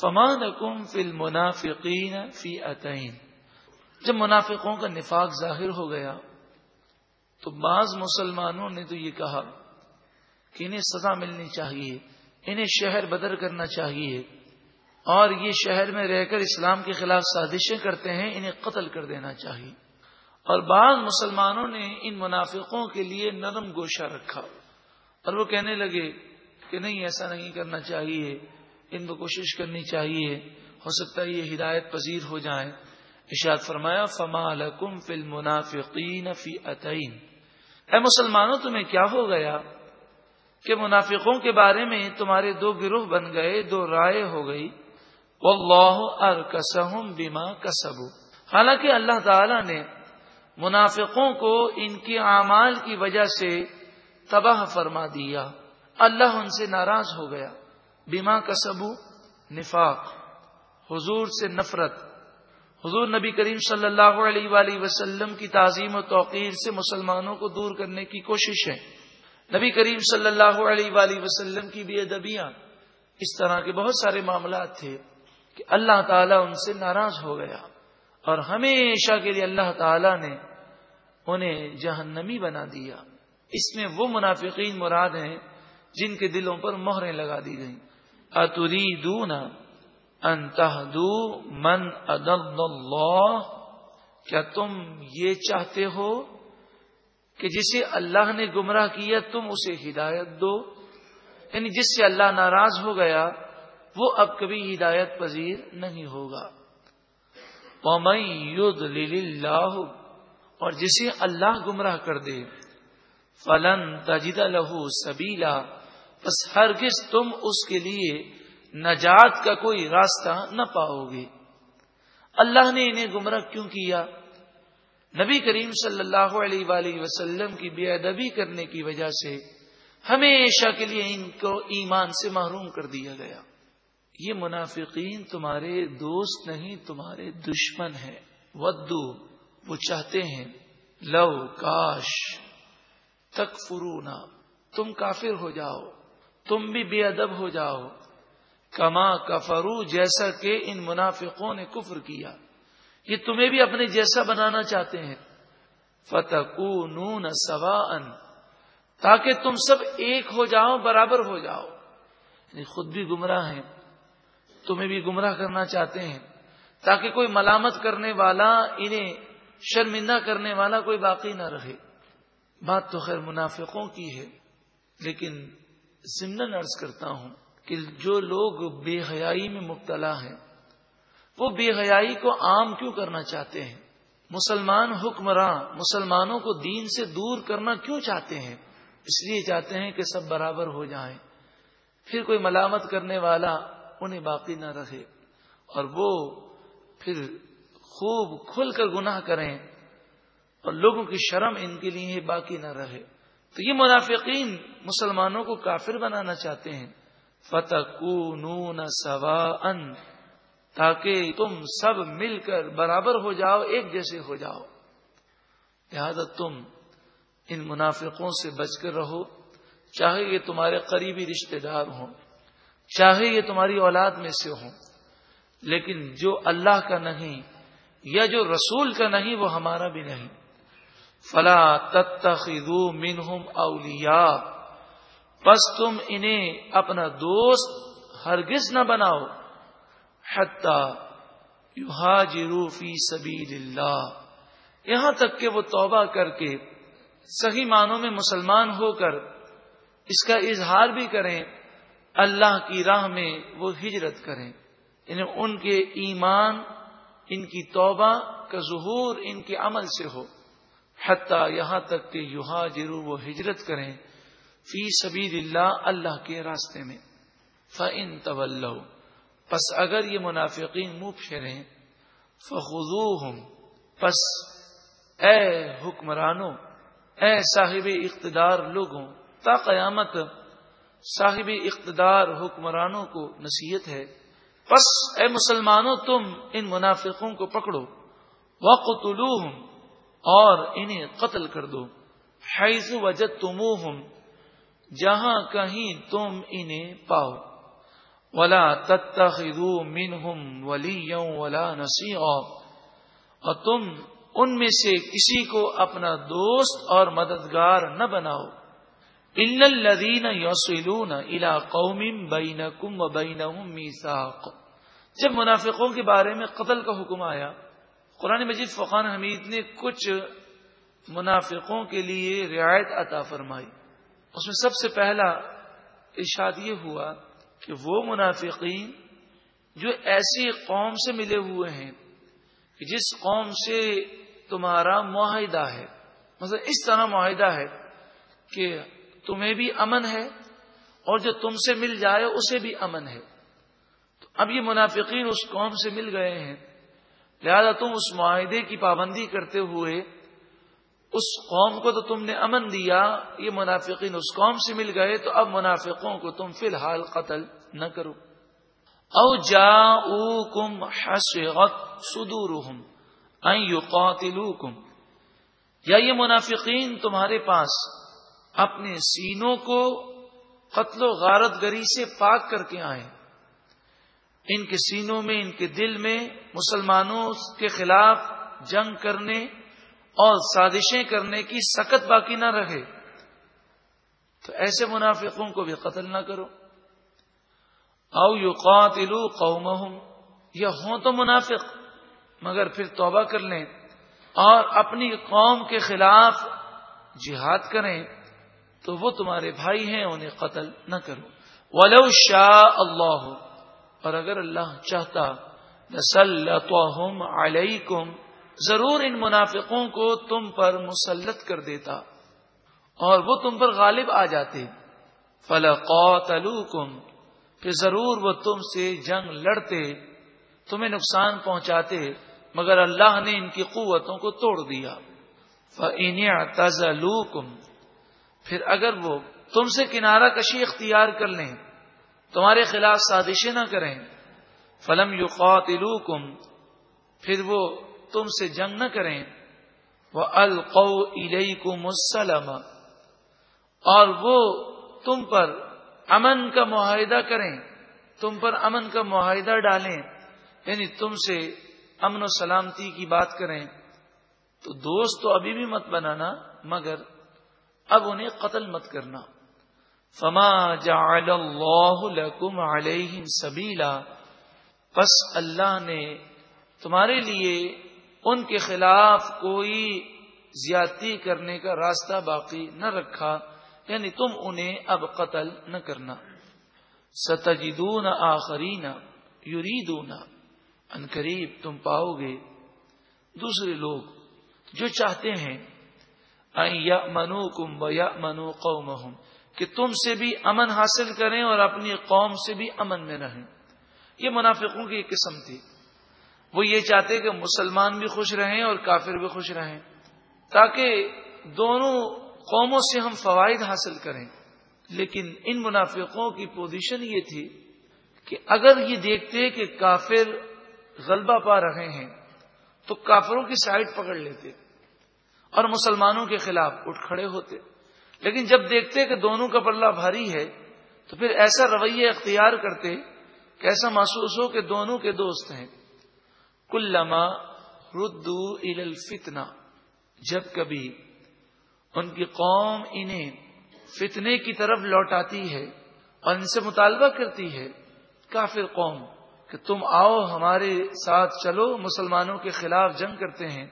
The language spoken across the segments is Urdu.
فمان کم فل منافقین فی عطین جب منافقوں کا نفاق ظاہر ہو گیا، تو بعض مسلمانوں نے تو یہ کہا کہ انہیں سزا ملنی چاہیے، انہیں شہر بدر کرنا چاہیے۔ اور یہ شہر میں رہ کر اسلام کے خلاف سازشیں کرتے ہیں، انہیں قتل کر دینا چاہیے۔ اور بعض مسلمانوں نے ان منافقوں کے لیے نرم گوشہ رکھا۔ اور وہ کہنے لگے کہ نہیں، ایسا نہیں کرنا چاہیے۔ ان کو کوشش کرنی چاہیے، ہو سکتا ہے یہ ہدایت پذیر ہو جائیں اشاد فرمایا، فما لکم فی المنافقین فی عطین اے مسلمانوں، تمہیں کیا ہو گیا کہ منافقوں کے بارے میں تمہارے دو گروہ بن گئے، دو رائے ہو گئی۔ واللہ ارکسہم بما کسبو حالانکہ اللہ تعالی نے منافقوں کو ان کے اعمال کی وجہ سے تباہ فرما دیا۔ اللہ ان سے ناراض ہو گیا۔ بیما کسبو، نفاق، حضور سے نفرت۔ حضور نبی کریم صلی اللہ علیہ وآلہ وسلم کی تعظیم و توقیر سے مسلمانوں کو دور کرنے کی کوشش ہے نبی کریم صلی اللہ علیہ وآلہ وسلم کی بے ادبیاں۔ اس طرح کے بہت سارے معاملات تھے کہ اللہ تعالیٰ ان سے ناراض ہو گیا اور ہمیشہ کے لیے اللہ تعالی نے انہیں جہنمی بنا دیا۔ اس میں وہ منافقین مراد ہیں جن کے دلوں پر مہریں لگا دی گئیں۔ اتری دون انتہدو من ادب اللہ؟ کیا تم یہ چاہتے ہو کہ جسے اللہ نے گمراہ کیا تم اسے ہدایت دو؟ یعنی جس سے اللہ ناراض ہو گیا، وہ اب کبھی ہدایت پذیر نہیں ہوگا۔ اور جسے اللہ گمراہ کر دے، فلن تجد لہو سبیلا۔ بس ہرگز تم اس کے لیے نجات کا کوئی راستہ نہ پاؤ گے اللہ نے انہیں گمراہ کیوں کیا؟ نبی کریم صلی اللہ علیہ وآلہ وسلم کی بے ادبی کرنے کی وجہ سے ہمیشہ کے لیے ان کو ایمان سے محروم کر دیا گیا۔ یہ منافقین تمہارے دوست نہیں، تمہارے دشمن ہیں۔ ودو، وہ چاہتے ہیں۔ لو، کاش تک تم کافر ہو جاؤ۔ تم بھی بے ادب ہو جاؤ۔ کما کفرو جیسا کہ ان منافقوں نے کفر کیا۔ یہ تمہیں بھی اپنے جیسا بنانا چاہتے ہیں۔ فتح نون سوا ان تاکہ تم سب ایک ہو جاؤ، برابر ہو جاؤ۔ یعنی خود بھی گمراہ ہیں، تمہیں بھی گمراہ کرنا چاہتے ہیں۔ تاکہ کوئی ملامت کرنے والا، انہیں شرمندہ کرنے والا کوئی باقی نہ رہے۔ بات تو خیر منافقوں کی ہے، لیکن ضمن عرض کرتا ہوں کہ جو لوگ بے حیائی میں مبتلا ہیں، وہ بے حیائی کو عام کیوں کرنا چاہتے ہیں؟ مسلمان حکمراں، مسلمانوں کو دین سے دور کرنا کیوں چاہتے ہیں؟ اس لیے چاہتے ہیں کہ سب برابر ہو جائیں۔ پھر کوئی ملامت کرنے والا انہیں باقی نہ رہے اور وہ پھر خوب کھل کر گناہ کریں اور لوگوں کی شرم ان کے لیے باقی نہ رہے۔ تو یہ منافقین مسلمانوں کو کافر بنانا چاہتے ہیں۔ فتح کو سوا ان تاکہ تم سب مل کر برابر ہو جاؤ، ایک جیسے ہو جاؤ۔ لہذا تم ان منافقوں سے بچ کر رہو۔ چاہے یہ تمہارے قریبی رشتہ دار ہوں، چاہے یہ تمہاری اولاد میں سے ہوں، لیکن جو اللہ کا نہیں یا جو رسول کا نہیں، وہ ہمارا بھی نہیں۔ فلا تتخذو منہم اولیاء۔ بس تم انہیں اپنا دوست ہرگز نہ بناؤ۔ یہاجروا فی سبیل اللہ یہاں تک کہ وہ توبہ کر کے صحیح معنوں میں مسلمان ہو کر اس کا اظہار بھی کریں، اللہ کی راہ میں وہ ہجرت کریں۔ یعنی ان کے ایمان، ان کی توبہ کا ظہور ان کے عمل سے ہو۔ حتیٰ یہاں تک کہ یوہا جرو وہ ہجرت کریں فی سبید اللہ اللہ کے راستے میں فن طول پس اگر یہ منافقین منہ پھیریں فخو ہوں پس اے حکمرانوں، اے صاحب اقتدار لوگوں، تا قیامت صاحب اقتدار حکمرانوں کو نصیحت ہے بس اے مسلمانوں تم ان منافقوں کو پکڑو۔ وقت اور انہیں قتل کر دو۔ حیض وجد تم جہاں کہیں تم انہیں پاؤ۔ ولا تتخذوا منهم وليا ولا نصيرا۔ اور تم ان میں سے کسی کو اپنا دوست اور مددگار نہ بناؤ۔ ان الذين يصلون الى قوم بينكم وبينهم ميثاق۔ جب منافقوں کے بارے میں قتل کا حکم آیا قرآن مجید فقان حمید نے کچھ منافقوں کے لیے رعایت عطا فرمائی۔ اس میں سب سے پہلا ارشاد یہ ہوا کہ وہ منافقین جو ایسی قوم سے ملے ہوئے ہیں کہ جس قوم سے تمہارا معاہدہ ہے مطلب اس طرح معاہدہ ہے کہ تمہیں بھی امن ہے اور جو تم سے مل جائے اسے بھی امن ہے۔ تو اب یہ منافقین اس قوم سے مل گئے ہیں۔ لہذا تم اس معاہدے کی پابندی کرتے ہوئے اس قوم کو تو تم نے امن دیا، یہ منافقین اس قوم سے مل گئے، تو اب منافقوں کو تم فی الحال قتل نہ کرو۔ او جا کم سدور یا یہ منافقین تمہارے پاس اپنے سینوں کو قتل و غارت گری سے پاک کر کے آئے ان کے سینوں میں، ان کے دل میں مسلمانوں کے خلاف جنگ کرنے اور سازشیں کرنے کی سخت باقی نہ رہے۔ تو ایسے منافقوں کو بھی قتل نہ کرو۔ او یو قاتلو قوم یا ہوں تو منافق، مگر پھر توبہ کر لیں اور اپنی قوم کے خلاف جہاد کریں تو وہ تمہارے بھائی ہیں، انہیں قتل نہ کرو۔ ولو شاہ اللہ اور اگر اللہ چاہتا علیکم، ضرور ان منافقوں کو تم پر مسلط کر دیتا، اور وہ تم پر غالب آ جاتے۔ فلقاتلوکم، پھر ضرور وہ تم سے جنگ لڑتے، تمہیں نقصان پہنچاتے، مگر اللہ نے ان کی قوتوں کو توڑ دیا۔ فَإِنِ پھر اگر وہ تم سے کنارہ کشی اختیار کر لیں تمہارے خلاف سازشیں نہ کریں۔ فلم یو پھر وہ تم سے جنگ نہ کریں۔ وہ القو کو مسلم اور وہ تم پر امن کا معاہدہ کریں۔ تم پر امن کا معاہدہ ڈالیں۔ یعنی تم سے امن و سلامتی کی بات کریں۔ تو دوست تو ابھی بھی مت بنانا، مگر اب انہیں قتل مت کرنا۔ فما جعل اللہ لکم علیہ سبیلا۔ پس اللہ نے تمہارے لیے ان کے خلاف کوئی زیادتی کرنے کا راستہ باقی نہ رکھا یعنی تم انہیں اب قتل نہ کرنا۔ ستجدون آخرین یریدون، ان قریب تم پاؤ گے۔ دوسرے لوگ جو چاہتے ہیں منو کم یا منو قوم کہ تم سے بھی امن حاصل کریں اور اپنی قوم سے بھی امن میں رہیں۔ یہ منافقوں کی ایک قسم تھی۔ وہ یہ چاہتے کہ مسلمان بھی خوش رہیں اور کافر بھی خوش رہیں، تاکہ دونوں قوموں سے ہم فوائد حاصل کریں۔ لیکن ان منافقوں کی پوزیشن یہ تھی کہ اگر یہ دیکھتے کہ کافر غلبہ پا رہے ہیں، تو کافروں کی سائڈ پکڑ لیتے اور مسلمانوں کے خلاف اٹھ کھڑے ہوتے۔ لیکن جب دیکھتے کہ دونوں کا پلہ بھاری ہے، تو پھر ایسا رویہ اختیار کرتے کہ ایسا محسوس ہو کہ دونوں کے دوست ہیں۔ کل لما ردو الفتنا جب کبھی ان کی قوم انہیں فتنے کی طرف لوٹاتی ہے اور ان سے مطالبہ کرتی ہے، کافر قوم، کہ تم آؤ ہمارے ساتھ چلو، مسلمانوں کے خلاف جنگ کرتے ہیں۔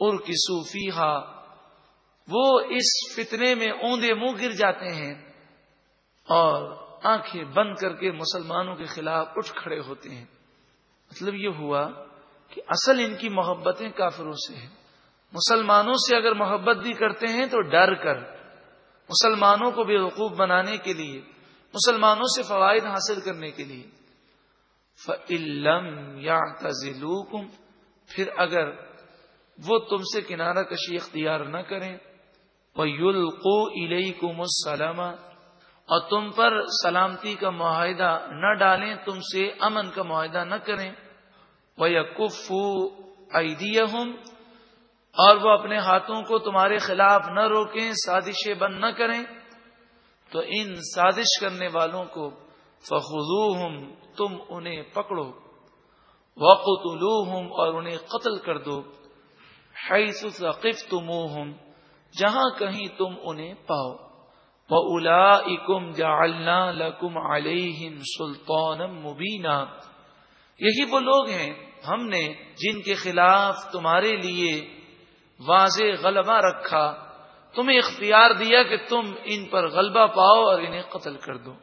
اور کی صوفی وہ اس فتنے میں اوندے منہ گر جاتے ہیں اور آنکھیں بند کر کے مسلمانوں کے خلاف اٹھ کھڑے ہوتے ہیں۔ مطلب یہ ہوا کہ اصل ان کی محبتیں کافروں سے ہیں۔ مسلمانوں سے اگر محبت بھی کرتے ہیں تو ڈر کر۔ مسلمانوں کو بے وقوف بنانے کے لیے، مسلمانوں سے فوائد حاصل کرنے کے لیے۔ فعلم یا پھر اگر وہ تم سے کنارہ کشی اختیار نہ کریں وہ یلقو الئی کو اور تم پر سلامتی کا معاہدہ نہ ڈالیں، تم سے امن کا معاہدہ نہ کریں۔ وہ یقفو اور وہ اپنے ہاتھوں کو تمہارے خلاف نہ روکیں سازشیں بند نہ کریں۔ تو ان سازش کرنے والوں کو فخو تم انہیں پکڑو۔ وقت اور انہیں قتل کر دو۔ تم جہاں کہیں تم انہیں پاؤ۔ اولا اکم جالنا لکم علیہم سلطان مبینہ یہی وہ لوگ ہیں ہم نے جن کے خلاف تمہارے لیے واضح غلبہ رکھا، تمہیں اختیار دیا کہ تم ان پر غلبہ پاؤ اور انہیں قتل کر دو۔